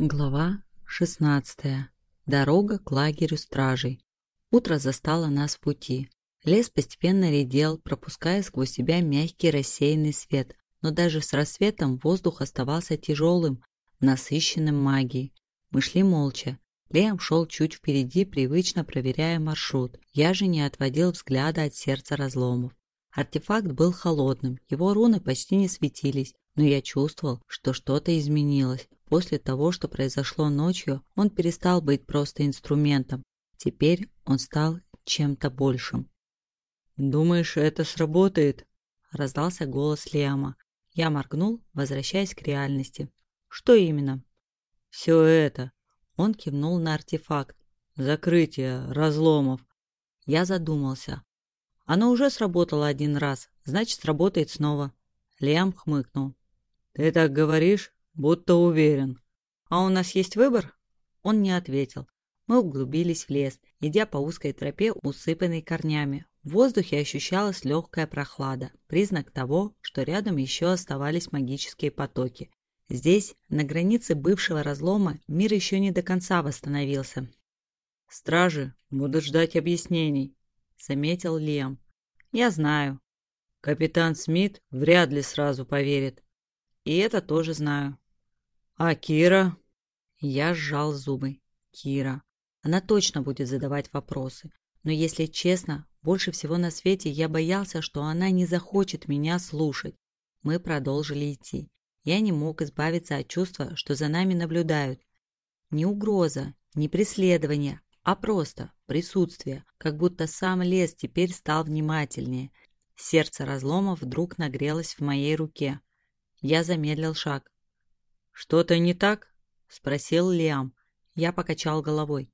Глава 16. Дорога к лагерю стражей. Утро застало нас в пути. Лес постепенно редел, пропуская сквозь себя мягкий рассеянный свет, но даже с рассветом воздух оставался тяжелым, насыщенным магией. Мы шли молча. Лем шел чуть впереди, привычно проверяя маршрут. Я же не отводил взгляда от сердца разломов. Артефакт был холодным, его руны почти не светились, но я чувствовал, что что-то изменилось. После того, что произошло ночью, он перестал быть просто инструментом. Теперь он стал чем-то большим. «Думаешь, это сработает?» – раздался голос Лиама. Я моргнул, возвращаясь к реальности. «Что именно?» «Все это!» Он кивнул на артефакт. «Закрытие разломов». Я задумался. Оно уже сработало один раз, значит, сработает снова. Лиам хмыкнул. «Ты так говоришь, будто уверен». «А у нас есть выбор?» Он не ответил. Мы углубились в лес, идя по узкой тропе, усыпанной корнями. В воздухе ощущалась легкая прохлада, признак того, что рядом еще оставались магические потоки. Здесь, на границе бывшего разлома, мир еще не до конца восстановился. «Стражи будут ждать объяснений», — заметил Лиам. «Я знаю». «Капитан Смит вряд ли сразу поверит. И это тоже знаю. А Кира? Я сжал зубы. Кира. Она точно будет задавать вопросы. Но если честно, больше всего на свете я боялся, что она не захочет меня слушать. Мы продолжили идти. Я не мог избавиться от чувства, что за нами наблюдают. Не угроза, не преследование, а просто присутствие, как будто сам лес теперь стал внимательнее. Сердце разлома вдруг нагрелось в моей руке. Я замедлил шаг. «Что-то не так?» — спросил Лиам. Я покачал головой.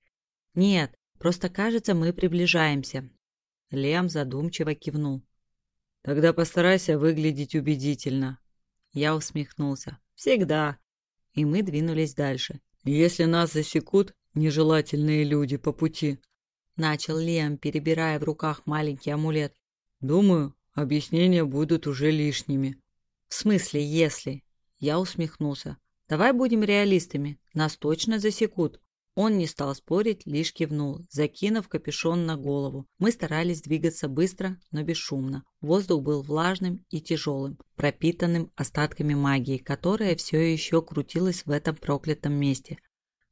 «Нет, просто кажется, мы приближаемся». Лиам задумчиво кивнул. «Тогда постарайся выглядеть убедительно». Я усмехнулся. «Всегда». И мы двинулись дальше. «Если нас засекут нежелательные люди по пути», — начал Лиам, перебирая в руках маленький амулет. «Думаю, объяснения будут уже лишними». «В смысле, если?» Я усмехнулся. «Давай будем реалистами. Нас точно засекут». Он не стал спорить, лишь кивнул, закинув капюшон на голову. Мы старались двигаться быстро, но бесшумно. Воздух был влажным и тяжелым, пропитанным остатками магии, которая все еще крутилась в этом проклятом месте.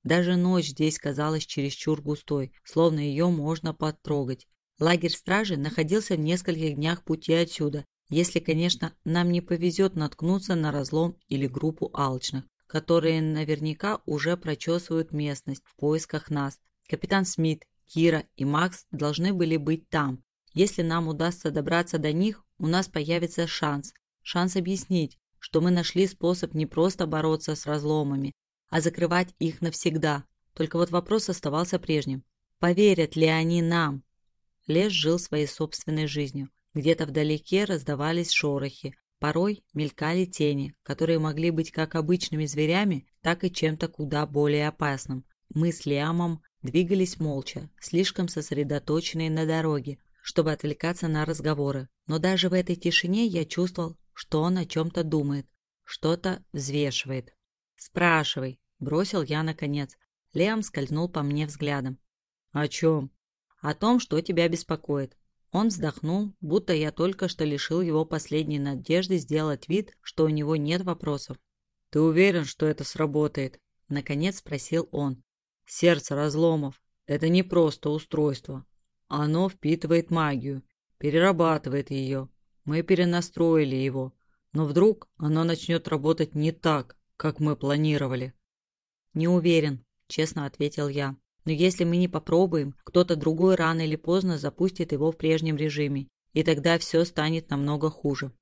Даже ночь здесь казалась чересчур густой, словно ее можно потрогать. Лагерь стражи находился в нескольких днях пути отсюда, если, конечно, нам не повезет наткнуться на разлом или группу алчных, которые наверняка уже прочесывают местность в поисках нас. Капитан Смит, Кира и Макс должны были быть там. Если нам удастся добраться до них, у нас появится шанс. Шанс объяснить, что мы нашли способ не просто бороться с разломами, а закрывать их навсегда. Только вот вопрос оставался прежним. Поверят ли они нам? Лес жил своей собственной жизнью. Где-то вдалеке раздавались шорохи, порой мелькали тени, которые могли быть как обычными зверями, так и чем-то куда более опасным. Мы с Лиамом двигались молча, слишком сосредоточенные на дороге, чтобы отвлекаться на разговоры. Но даже в этой тишине я чувствовал, что он о чем-то думает, что-то взвешивает. «Спрашивай», – бросил я наконец. Лиам скользнул по мне взглядом. «О чем?» «О том, что тебя беспокоит. Он вздохнул, будто я только что лишил его последней надежды сделать вид, что у него нет вопросов. «Ты уверен, что это сработает?» – наконец спросил он. «Сердце разломов – это не просто устройство. Оно впитывает магию, перерабатывает ее. Мы перенастроили его, но вдруг оно начнет работать не так, как мы планировали». «Не уверен», – честно ответил я. Но если мы не попробуем, кто-то другой рано или поздно запустит его в прежнем режиме, и тогда все станет намного хуже.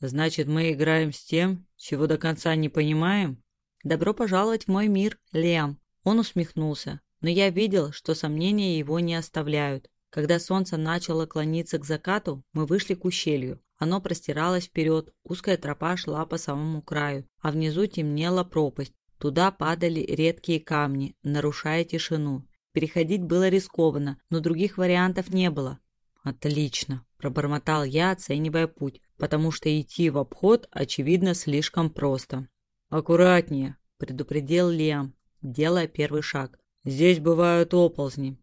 Значит, мы играем с тем, чего до конца не понимаем? Добро пожаловать в мой мир, Лиам. Он усмехнулся, но я видел, что сомнения его не оставляют. Когда солнце начало клониться к закату, мы вышли к ущелью. Оно простиралось вперед, узкая тропа шла по самому краю, а внизу темнела пропасть. Туда падали редкие камни, нарушая тишину. Переходить было рискованно, но других вариантов не было. «Отлично», – пробормотал я, оценивая путь, потому что идти в обход, очевидно, слишком просто. «Аккуратнее», – предупредил Лиам. делая первый шаг. «Здесь бывают оползни».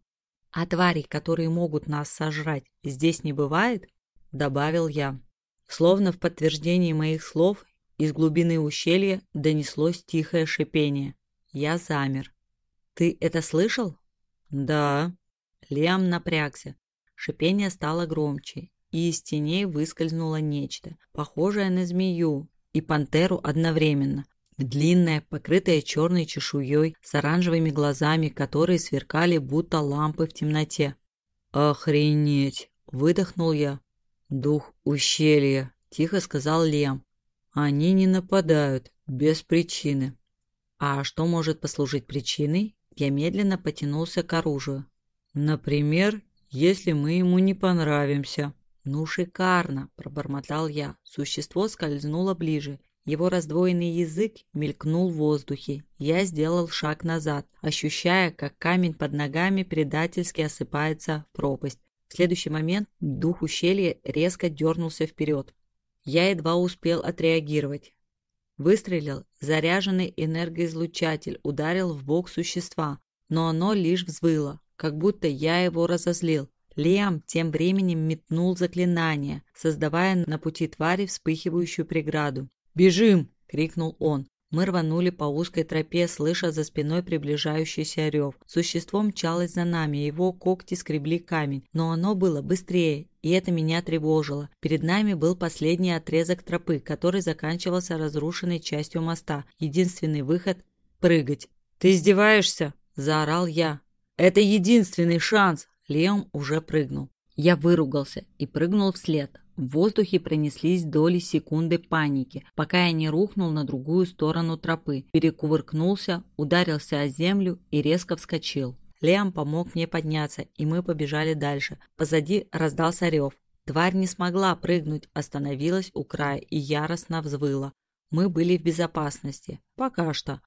«А тварей, которые могут нас сожрать, здесь не бывает?» – добавил я. Словно в подтверждении моих слов из глубины ущелья донеслось тихое шипение. Я замер. «Ты это слышал?» «Да». Лиам напрягся. Шипение стало громче, и из теней выскользнуло нечто, похожее на змею и пантеру одновременно. Длинная, покрытая черной чешуей, с оранжевыми глазами, которые сверкали, будто лампы в темноте. «Охренеть!» – выдохнул я. «Дух ущелья!» – тихо сказал Лем. «Они не нападают, без причины». «А что может послужить причиной?» Я медленно потянулся к оружию. «Например, если мы ему не понравимся». «Ну, шикарно!» – пробормотал я. Существо скользнуло ближе. Его раздвоенный язык мелькнул в воздухе. Я сделал шаг назад, ощущая, как камень под ногами предательски осыпается в пропасть. В следующий момент дух ущелья резко дернулся вперед. Я едва успел отреагировать. Выстрелил, заряженный энергоизлучатель ударил в бок существа, но оно лишь взвыло, как будто я его разозлил. Лиам тем временем метнул заклинание, создавая на пути твари вспыхивающую преграду. «Бежим!» — крикнул он. Мы рванули по узкой тропе, слыша за спиной приближающийся рев. Существо мчалось за нами, его когти скребли камень, но оно было быстрее, и это меня тревожило. Перед нами был последний отрезок тропы, который заканчивался разрушенной частью моста. Единственный выход — прыгать. «Ты издеваешься?» — заорал я. «Это единственный шанс!» Леом уже прыгнул. Я выругался и прыгнул вслед. В воздухе пронеслись доли секунды паники, пока я не рухнул на другую сторону тропы, перекувыркнулся, ударился о землю и резко вскочил. Лиам помог мне подняться, и мы побежали дальше. Позади раздался рев. Тварь не смогла прыгнуть, остановилась у края и яростно взвыла. Мы были в безопасности. Пока что.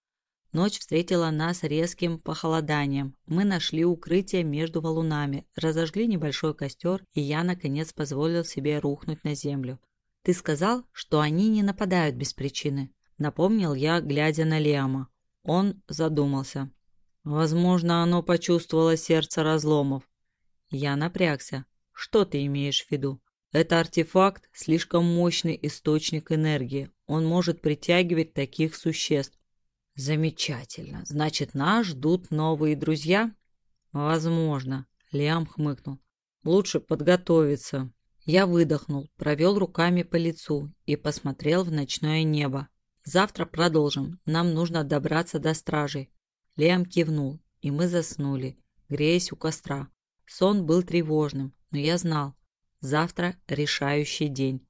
Ночь встретила нас резким похолоданием. Мы нашли укрытие между валунами, разожгли небольшой костер, и я, наконец, позволил себе рухнуть на землю. «Ты сказал, что они не нападают без причины», — напомнил я, глядя на Лиама. Он задумался. «Возможно, оно почувствовало сердце разломов». Я напрягся. «Что ты имеешь в виду?» «Это артефакт – слишком мощный источник энергии. Он может притягивать таких существ, Замечательно. Значит, нас ждут новые друзья? Возможно. Лиам хмыкнул. Лучше подготовиться. Я выдохнул, провел руками по лицу и посмотрел в ночное небо. Завтра продолжим. Нам нужно добраться до стражей. Лиам кивнул, и мы заснули, греясь у костра. Сон был тревожным, но я знал. Завтра решающий день.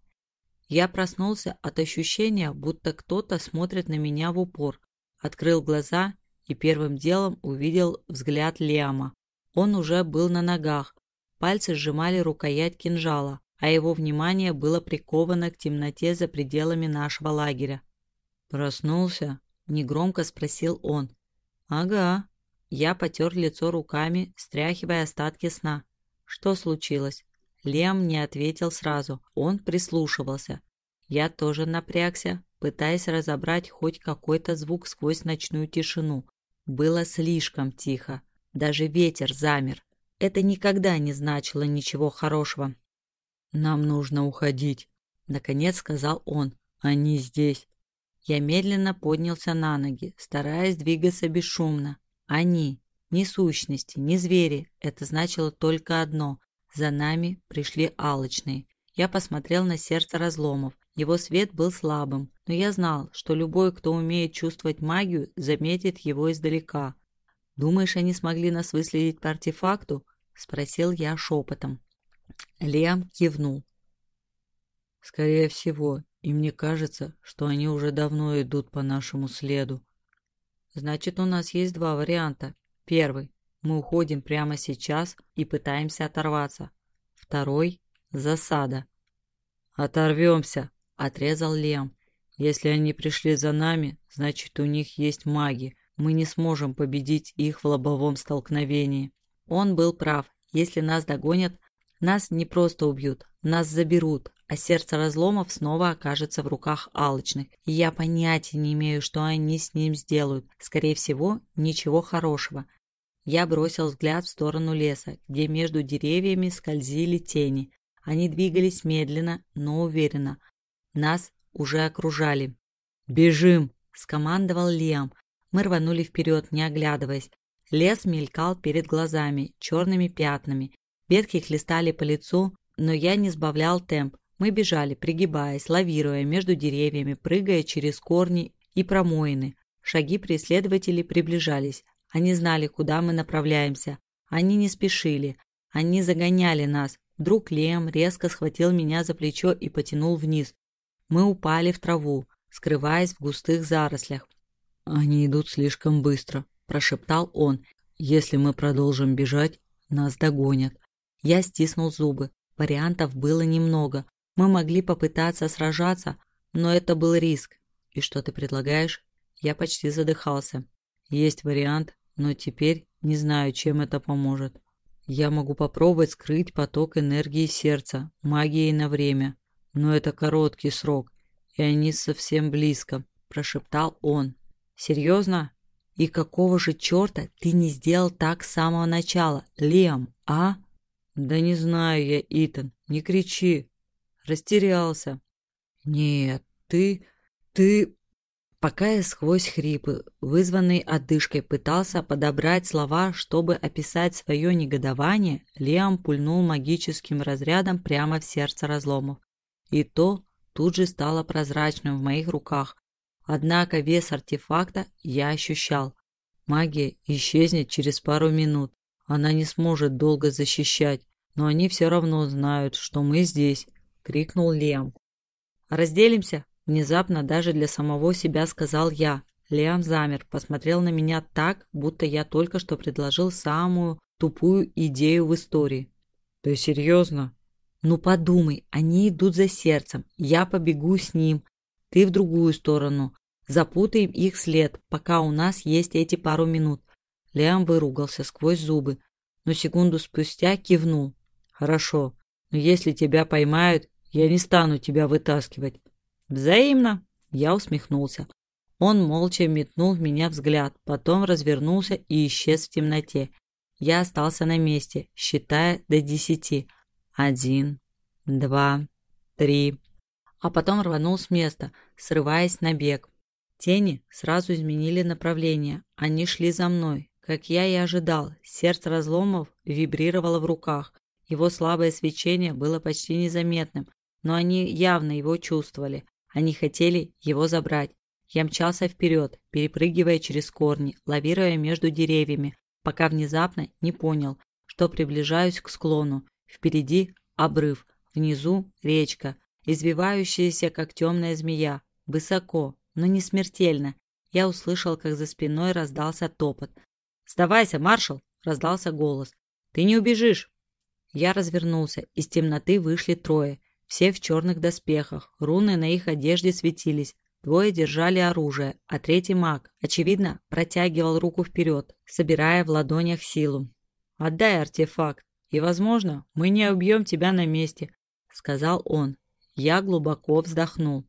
Я проснулся от ощущения, будто кто-то смотрит на меня в упор, Открыл глаза и первым делом увидел взгляд Лиама. Он уже был на ногах, пальцы сжимали рукоять кинжала, а его внимание было приковано к темноте за пределами нашего лагеря. «Проснулся?» – негромко спросил он. «Ага». Я потер лицо руками, стряхивая остатки сна. Что случилось? Лем не ответил сразу. Он прислушивался. Я тоже напрягся, пытаясь разобрать хоть какой-то звук сквозь ночную тишину. Было слишком тихо. Даже ветер замер. Это никогда не значило ничего хорошего. «Нам нужно уходить», — наконец сказал он. «Они здесь». Я медленно поднялся на ноги, стараясь двигаться бесшумно. Они, ни сущности, ни звери, это значило только одно. За нами пришли алочные. Я посмотрел на сердце разломов. Его свет был слабым, но я знал, что любой, кто умеет чувствовать магию, заметит его издалека. «Думаешь, они смогли нас выследить по артефакту?» – спросил я шепотом. Лиам кивнул. «Скорее всего, и мне кажется, что они уже давно идут по нашему следу. Значит, у нас есть два варианта. Первый – мы уходим прямо сейчас и пытаемся оторваться. Второй – засада. «Оторвемся!» Отрезал Лем. Если они пришли за нами, значит у них есть маги. Мы не сможем победить их в лобовом столкновении. Он был прав. Если нас догонят, нас не просто убьют, нас заберут, а сердце разломов снова окажется в руках алчных. Я понятия не имею, что они с ним сделают. Скорее всего, ничего хорошего. Я бросил взгляд в сторону леса, где между деревьями скользили тени. Они двигались медленно, но уверенно. Нас уже окружали. «Бежим!» – скомандовал Лиам. Мы рванули вперед, не оглядываясь. Лес мелькал перед глазами, черными пятнами. Ветки хлестали по лицу, но я не сбавлял темп. Мы бежали, пригибаясь, лавируя между деревьями, прыгая через корни и промоины. Шаги преследователей приближались. Они знали, куда мы направляемся. Они не спешили. Они загоняли нас. Вдруг Лем резко схватил меня за плечо и потянул вниз. Мы упали в траву, скрываясь в густых зарослях. «Они идут слишком быстро», – прошептал он. «Если мы продолжим бежать, нас догонят». Я стиснул зубы. Вариантов было немного. Мы могли попытаться сражаться, но это был риск. И что ты предлагаешь? Я почти задыхался. Есть вариант, но теперь не знаю, чем это поможет. Я могу попробовать скрыть поток энергии сердца, магией на время. Но это короткий срок, и они совсем близко, прошептал он. Серьезно? И какого же черта ты не сделал так с самого начала, Лем, а? Да не знаю я, Итан, не кричи. Растерялся. Нет, ты... ты... Пока я сквозь хрипы, вызванный одышкой, пытался подобрать слова, чтобы описать свое негодование, Лиам пульнул магическим разрядом прямо в сердце разломов. И то тут же стало прозрачным в моих руках. Однако вес артефакта я ощущал. Магия исчезнет через пару минут. Она не сможет долго защищать, но они все равно знают, что мы здесь крикнул Лиам. «Разделимся?» – внезапно даже для самого себя сказал я. Лиам замер, посмотрел на меня так, будто я только что предложил самую тупую идею в истории. «Ты серьезно?» «Ну подумай, они идут за сердцем, я побегу с ним, ты в другую сторону. Запутаем их след, пока у нас есть эти пару минут». Лиам выругался сквозь зубы, но секунду спустя кивнул. «Хорошо, но если тебя поймают, я не стану тебя вытаскивать. Взаимно. Я усмехнулся. Он молча метнул в меня взгляд, потом развернулся и исчез в темноте. Я остался на месте, считая до десяти. Один, два, три. А потом рванул с места, срываясь на бег. Тени сразу изменили направление. Они шли за мной. Как я и ожидал, сердце разломов вибрировало в руках. Его слабое свечение было почти незаметным, но они явно его чувствовали. Они хотели его забрать. Я мчался вперед, перепрыгивая через корни, лавируя между деревьями, пока внезапно не понял, что приближаюсь к склону. Впереди обрыв, внизу речка, извивающаяся, как темная змея. Высоко, но не смертельно. Я услышал, как за спиной раздался топот. «Сдавайся, маршал!» – раздался голос. «Ты не убежишь!» Я развернулся. Из темноты вышли трое. Все в черных доспехах, руны на их одежде светились. Двое держали оружие, а третий маг, очевидно, протягивал руку вперед, собирая в ладонях силу. «Отдай артефакт, и, возможно, мы не убьем тебя на месте», — сказал он. Я глубоко вздохнул.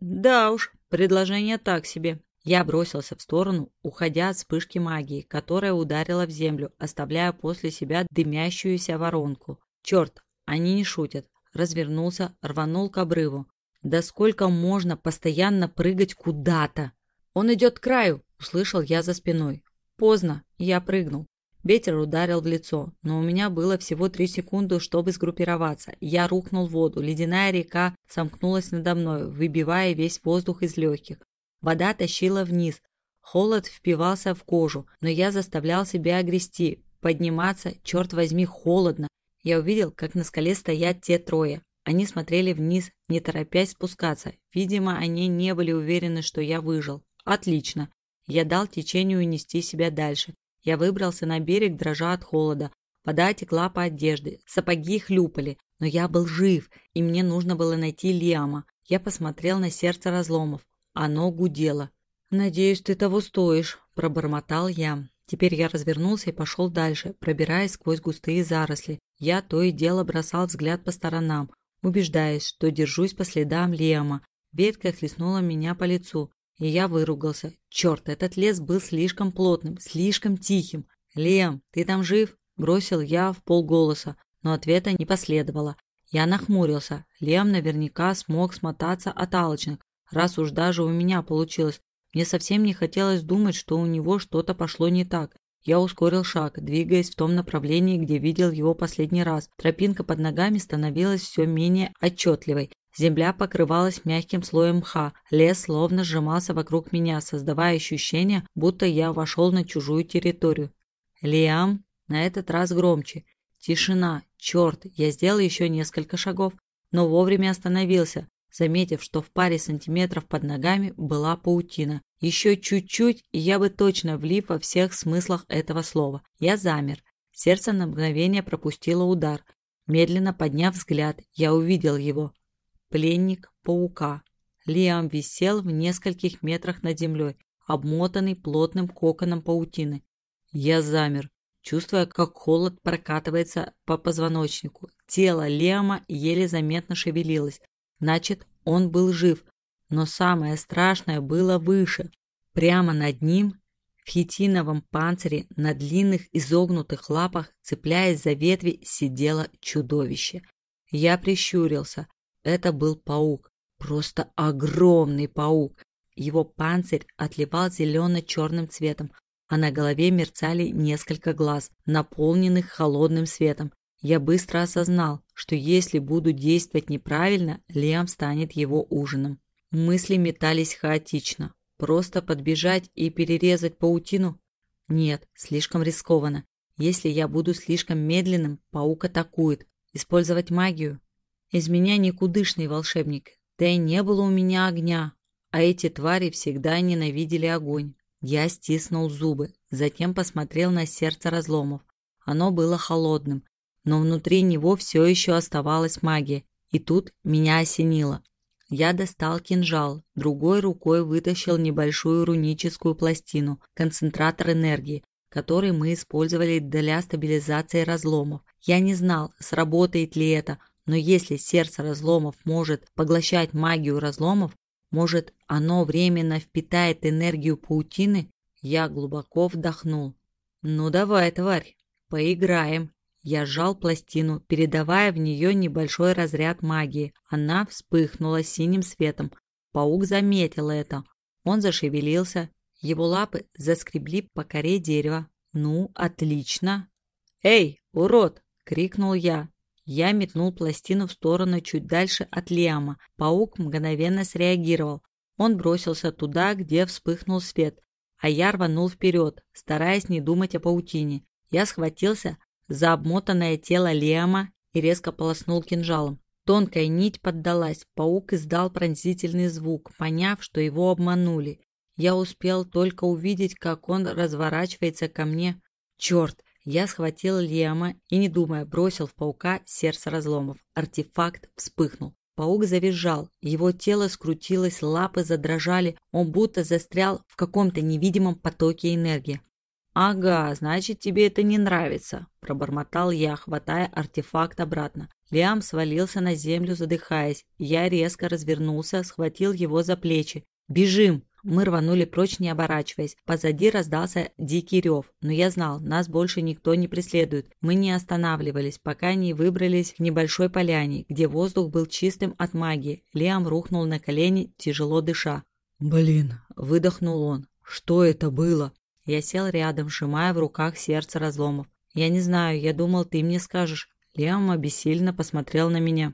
«Да уж, предложение так себе». Я бросился в сторону, уходя от вспышки магии, которая ударила в землю, оставляя после себя дымящуюся воронку. Черт, они не шутят развернулся, рванул к обрыву. Да сколько можно постоянно прыгать куда-то? Он идет к краю, услышал я за спиной. Поздно, я прыгнул. Ветер ударил в лицо, но у меня было всего три секунды, чтобы сгруппироваться. Я рухнул в воду, ледяная река сомкнулась надо мной, выбивая весь воздух из легких. Вода тащила вниз, холод впивался в кожу, но я заставлял себя огрести. Подниматься, черт возьми, холодно, я увидел, как на скале стоят те трое. Они смотрели вниз, не торопясь спускаться. Видимо, они не были уверены, что я выжил. Отлично. Я дал течению унести себя дальше. Я выбрался на берег, дрожа от холода. Вода текла по одежде, сапоги хлюпали, но я был жив, и мне нужно было найти Лиама. Я посмотрел на сердце разломов. Оно гудело. «Надеюсь, ты того стоишь», – пробормотал я. Теперь я развернулся и пошел дальше, пробираясь сквозь густые заросли. Я то и дело бросал взгляд по сторонам. убеждаясь, что держусь по следам Лиама. Ветка хлестнула меня по лицу, и я выругался. Черт, этот лес был слишком плотным, слишком тихим. «Лиам, ты там жив?» – бросил я в полголоса, но ответа не последовало. Я нахмурился. Лиам наверняка смог смотаться от алчных, раз уж даже у меня получилось. Мне совсем не хотелось думать, что у него что-то пошло не так. Я ускорил шаг, двигаясь в том направлении, где видел его последний раз. Тропинка под ногами становилась все менее отчетливой. Земля покрывалась мягким слоем мха, лес словно сжимался вокруг меня, создавая ощущение, будто я вошел на чужую территорию. Лиам на этот раз громче. Тишина. Черт, я сделал еще несколько шагов, но вовремя остановился, заметив, что в паре сантиметров под ногами была паутина. Еще чуть-чуть, и я бы точно влип во всех смыслах этого слова. Я замер. Сердце на мгновение пропустило удар. Медленно подняв взгляд, я увидел его. Пленник паука. Лиам висел в нескольких метрах над землей, обмотанный плотным коконом паутины. Я замер, чувствуя, как холод прокатывается по позвоночнику. Тело Лиама еле заметно шевелилось. Значит, он был жив. Но самое страшное было выше. Прямо над ним, в хитиновом панцире, на длинных изогнутых лапах, цепляясь за ветви, сидело чудовище. Я прищурился. Это был паук. Просто огромный паук. Его панцирь отливал зелено-черным цветом, а на голове мерцали несколько глаз, наполненных холодным светом. Я быстро осознал, что если буду действовать неправильно, Лиам станет его ужином. Мысли метались хаотично. Просто подбежать и перерезать паутину? Нет, слишком рискованно. Если я буду слишком медленным, паук атакует. Использовать магию? Из меня никудышный волшебник. Да и не было у меня огня. А эти твари всегда ненавидели огонь. Я стиснул зубы, затем посмотрел на сердце разломов. Оно было холодным, но внутри него все еще оставалась магия. И тут меня осенило. Я достал кинжал, другой рукой вытащил небольшую руническую пластину, концентратор энергии, который мы использовали для стабилизации разломов. Я не знал, сработает ли это, но если сердце разломов может поглощать магию разломов, может, оно временно впитает энергию паутины? Я глубоко вдохнул. Ну давай, тварь, поиграем. Я сжал пластину, передавая в нее небольшой разряд магии. Она вспыхнула синим светом. Паук заметил это. Он зашевелился. Его лапы заскребли по коре дерева. Ну, отлично. «Эй, урод!» — крикнул я. Я метнул пластину в сторону чуть дальше от Лиама. Паук мгновенно среагировал. Он бросился туда, где вспыхнул свет, а я рванул вперед, стараясь не думать о паутине. Я схватился за обмотанное тело Лиама и резко полоснул кинжалом. Тонкая нить поддалась, паук издал пронзительный звук, поняв, что его обманули. Я успел только увидеть, как он разворачивается ко мне. Черт, я схватил Лема и, не думая, бросил в паука сердце разломов. Артефакт вспыхнул. Паук завизжал, его тело скрутилось, лапы задрожали, он будто застрял в каком-то невидимом потоке энергии. «Ага, значит, тебе это не нравится», – пробормотал я, хватая артефакт обратно. Лиам свалился на землю, задыхаясь. Я резко развернулся, схватил его за плечи. «Бежим!» Мы рванули прочь, не оборачиваясь. Позади раздался дикий рев, но я знал, нас больше никто не преследует. Мы не останавливались, пока не выбрались к небольшой поляне, где воздух был чистым от магии. Лиам рухнул на колени, тяжело дыша. «Блин!» – выдохнул он. «Что это было?» Я сел рядом, сжимая в руках сердце разломов. «Я не знаю, я думал, ты мне скажешь». Лиам обессильно посмотрел на меня.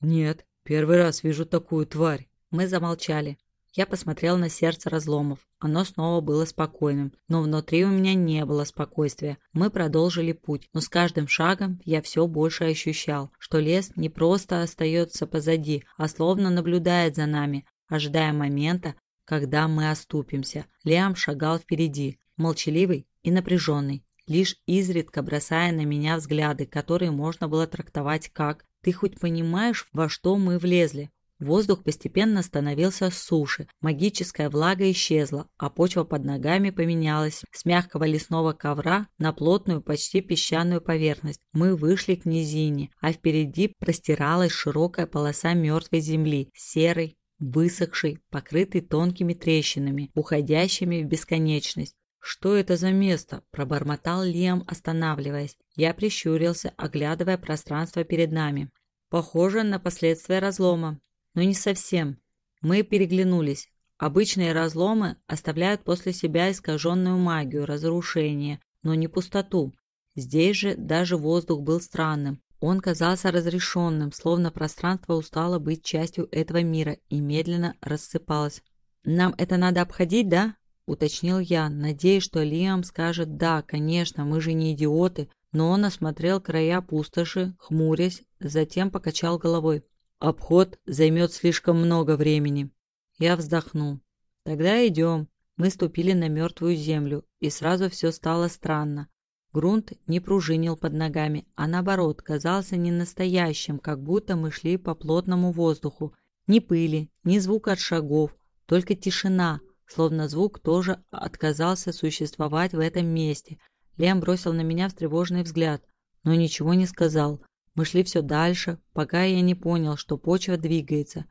«Нет, первый раз вижу такую тварь». Мы замолчали. Я посмотрел на сердце разломов. Оно снова было спокойным, но внутри у меня не было спокойствия. Мы продолжили путь, но с каждым шагом я все больше ощущал, что лес не просто остается позади, а словно наблюдает за нами, ожидая момента, когда мы оступимся. Лиам шагал впереди, молчаливый и напряженный, лишь изредка бросая на меня взгляды, которые можно было трактовать как «Ты хоть понимаешь, во что мы влезли?» Воздух постепенно становился суше, магическая влага исчезла, а почва под ногами поменялась с мягкого лесного ковра на плотную, почти песчаную поверхность. Мы вышли к низине, а впереди простиралась широкая полоса мертвой земли, серой, высохшей, покрытой тонкими трещинами, уходящими в бесконечность. «Что это за место?» – пробормотал Лиам, останавливаясь. Я прищурился, оглядывая пространство перед нами. «Похоже на последствия разлома», но не совсем. Мы переглянулись. Обычные разломы оставляют после себя искаженную магию, разрушение, но не пустоту. Здесь же даже воздух был странным. Он казался разрешенным, словно пространство устало быть частью этого мира и медленно рассыпалось. «Нам это надо обходить, да?» – уточнил я, надеясь, что Лиам скажет «да, конечно, мы же не идиоты», но он осмотрел края пустоши, хмурясь, затем покачал головой. Обход займет слишком много времени. Я вздохнул. Тогда идем. Мы ступили на мертвую землю, и сразу все стало странно. Грунт не пружинил под ногами, а наоборот, казался не настоящим, как будто мы шли по плотному воздуху. Ни пыли, ни звука от шагов, только тишина, словно звук тоже отказался существовать в этом месте. Лем бросил на меня встревоженный взгляд, но ничего не сказал. Мы шли все дальше, пока я не понял, что почва двигается.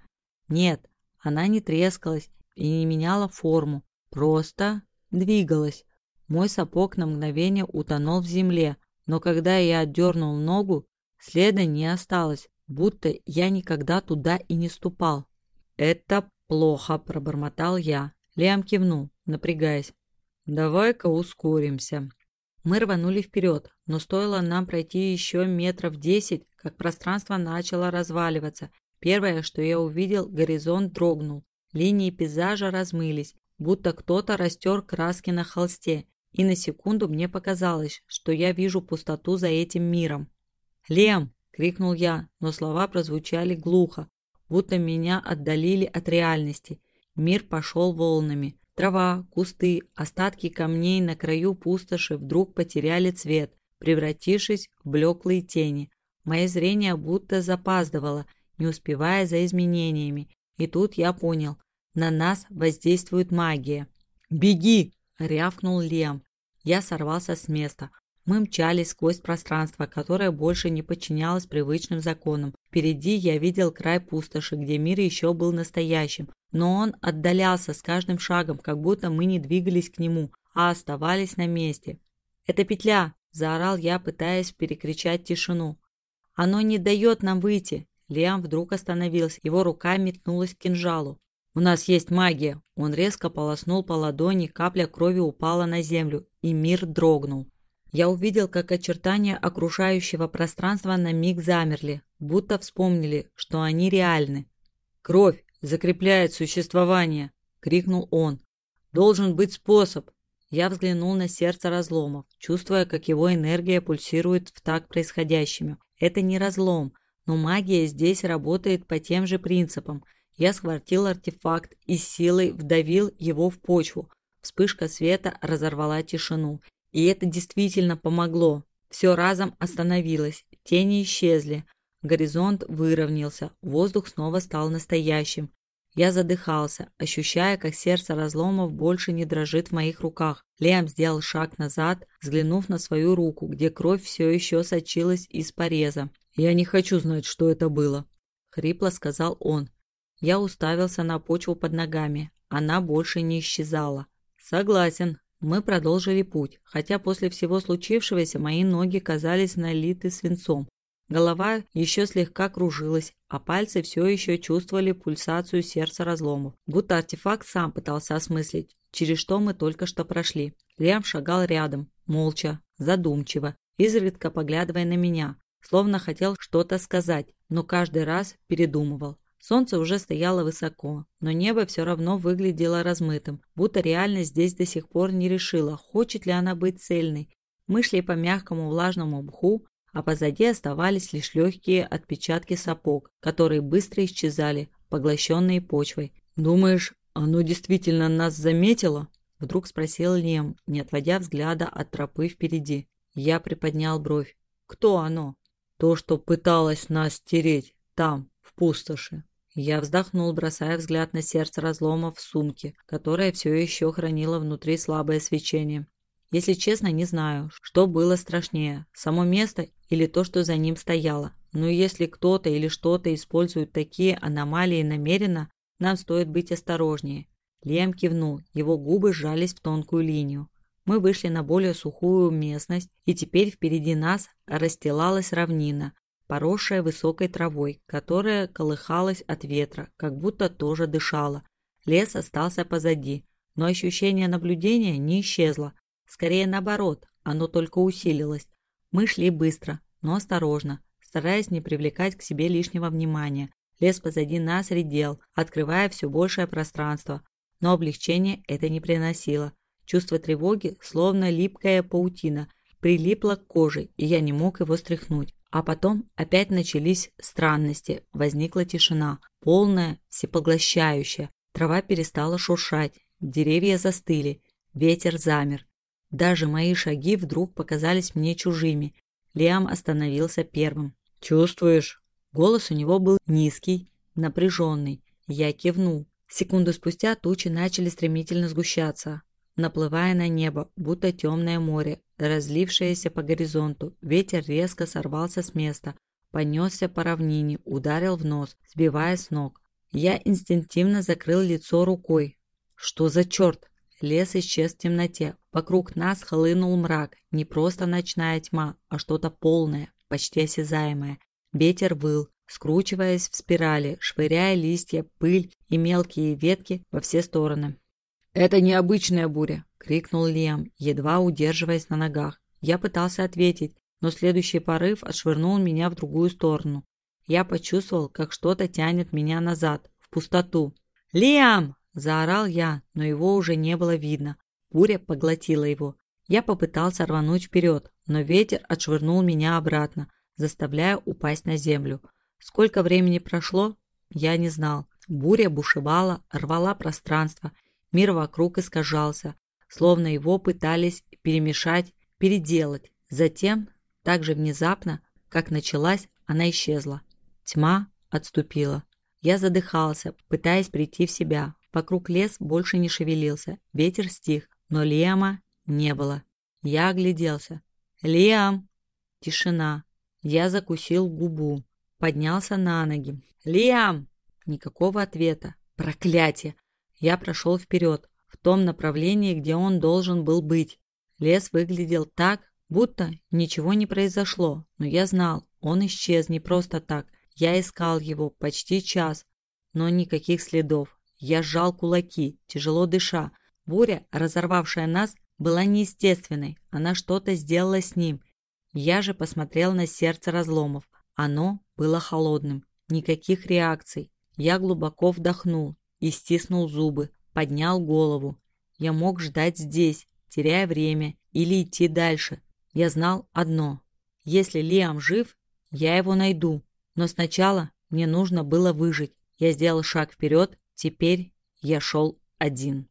Нет, она не трескалась и не меняла форму, просто двигалась. Мой сапог на мгновение утонул в земле, но когда я отдернул ногу, следа не осталось, будто я никогда туда и не ступал. «Это плохо», – пробормотал я. Лиам кивнул, напрягаясь. «Давай-ка ускоримся». Мы рванули вперед, но стоило нам пройти еще метров десять, как пространство начало разваливаться. Первое, что я увидел, горизонт дрогнул. Линии пейзажа размылись, будто кто-то растер краски на холсте, и на секунду мне показалось, что я вижу пустоту за этим миром. «Лем!» – крикнул я, но слова прозвучали глухо, будто меня отдалили от реальности. Мир пошел волнами. Трава, кусты, остатки камней на краю пустоши вдруг потеряли цвет, превратившись в блеклые тени. Мое зрение будто запаздывало, не успевая за изменениями. И тут я понял, на нас воздействует магия. «Беги!» – рявкнул Лем. Я сорвался с места. Мы мчались сквозь пространство, которое больше не подчинялось привычным законам. Впереди я видел край пустоши, где мир еще был настоящим, но он отдалялся с каждым шагом, как будто мы не двигались к нему, а оставались на месте. «Это петля!» – заорал я, пытаясь перекричать тишину. «Оно не дает нам выйти!» Лиам вдруг остановился, его рука метнулась к кинжалу. «У нас есть магия!» Он резко полоснул по ладони, капля крови упала на землю, и мир дрогнул. Я увидел, как очертания окружающего пространства на миг замерли, будто вспомнили, что они реальны. «Кровь! закрепляет существование!» — крикнул он. «Должен быть способ!» Я взглянул на сердце разломов, чувствуя, как его энергия пульсирует в такт происходящему. Это не разлом, но магия здесь работает по тем же принципам. Я схватил артефакт и силой вдавил его в почву. Вспышка света разорвала тишину. И это действительно помогло. Все разом остановилось, тени исчезли, Горизонт выровнялся, воздух снова стал настоящим. Я задыхался, ощущая, как сердце разломов больше не дрожит в моих руках. Лем сделал шаг назад, взглянув на свою руку, где кровь все еще сочилась из пореза. «Я не хочу знать, что это было», — хрипло сказал он. Я уставился на почву под ногами. Она больше не исчезала. «Согласен». Мы продолжили путь, хотя после всего случившегося мои ноги казались налиты свинцом. Голова еще слегка кружилась, а пальцы все еще чувствовали пульсацию сердца разломов, будто артефакт сам пытался осмыслить, через что мы только что прошли. Лиам шагал рядом, молча, задумчиво, изредка поглядывая на меня, словно хотел что-то сказать, но каждый раз передумывал. Солнце уже стояло высоко, но небо все равно выглядело размытым, будто реальность здесь до сих пор не решила, хочет ли она быть цельной. Мы шли по мягкому влажному мху, а позади оставались лишь легкие отпечатки сапог, которые быстро исчезали, поглощенные почвой. «Думаешь, оно действительно нас заметило?» Вдруг спросил Лем, не отводя взгляда от тропы впереди. Я приподнял бровь. «Кто оно?» «То, что пыталось нас стереть, там, в пустоши». Я вздохнул, бросая взгляд на сердце разлома в сумке, которая все еще хранила внутри слабое свечение. Если честно, не знаю, что было страшнее, само место или то, что за ним стояло. Но если кто-то или что-то использует такие аномалии намеренно, нам стоит быть осторожнее. Лем кивнул, его губы сжались в тонкую линию. Мы вышли на более сухую местность, и теперь впереди нас расстилалась равнина, поросшая высокой травой, которая колыхалась от ветра, как будто тоже дышала. Лес остался позади, но ощущение наблюдения не исчезло. Скорее наоборот, оно только усилилось. Мы шли быстро, но осторожно, стараясь не привлекать к себе лишнего внимания. Лес позади нас редел, открывая все большее пространство, но облегчение это не приносило. Чувство тревоги, словно липкая паутина, прилипло к коже, и я не мог его стряхнуть. А потом опять начались странности, возникла тишина, полная, всепоглощающая. Трава перестала шуршать, деревья застыли, ветер замер. Даже мои шаги вдруг показались мне чужими. Лиам остановился первым. «Чувствуешь?» Голос у него был низкий, напряженный. Я кивнул. Секунду спустя тучи начали стремительно сгущаться, наплывая на небо, будто темное море, разлившееся по горизонту. Ветер резко сорвался с места, понесся по равнине, ударил в нос, сбивая с ног. Я инстинктивно закрыл лицо рукой. Что за черт? Лес исчез в темноте. Вокруг нас хлынул мрак. Не просто ночная тьма, а что-то полное, почти осязаемое. Ветер выл, скручиваясь в спирали, швыряя листья, пыль и мелкие ветки во все стороны. «Это необычная буря!» — крикнул Лиам, едва удерживаясь на ногах. Я пытался ответить, но следующий порыв отшвырнул меня в другую сторону. Я почувствовал, как что-то тянет меня назад, в пустоту. «Лиам!» – заорал я, но его уже не было видно. Буря поглотила его. Я попытался рвануть вперед, но ветер отшвырнул меня обратно, заставляя упасть на землю. Сколько времени прошло, я не знал. Буря бушевала, рвала пространство. Мир вокруг искажался, словно его пытались перемешать, переделать. Затем, так же внезапно, как началась, она исчезла. Тьма отступила. Я задыхался, пытаясь прийти в себя. Вокруг лес больше не шевелился, ветер стих, но Лиама не было. Я огляделся. «Лиам!» Тишина. Я закусил губу, поднялся на ноги. «Лиам!» Никакого ответа. Проклятие! Я прошел вперед, в том направлении, где он должен был быть. Лес выглядел так, будто ничего не произошло, но я знал, он исчез не просто так. Я искал его почти час, но никаких следов. Я сжал кулаки, тяжело дыша. Буря, разорвавшая нас, была неестественной. Она что-то сделала с ним, я же посмотрел на сердце разломов. Оно было холодным. Никаких реакций. Я глубоко вдохнул и стиснул зубы, поднял голову. Я мог ждать здесь, теряя время, или идти дальше. Я знал одно. Если Лиам жив, я его найду. Но сначала мне нужно было выжить. Я сделал шаг вперед, теперь я шел один.